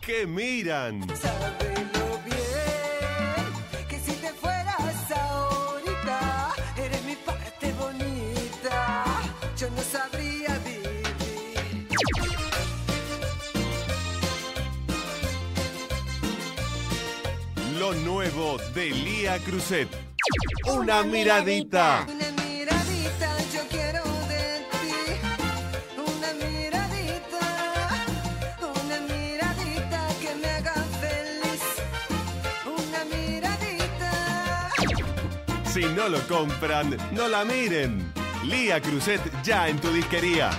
que miran. Sábelo bien, que si te fueras ahorita, eres mi parte bonita. Yo no sabría vivir. Lo nuevo de Lía Cruzet. Una miradita. Una miradita, Si no lo compran, no la miren. Lía Cruzet ya en tu disquería.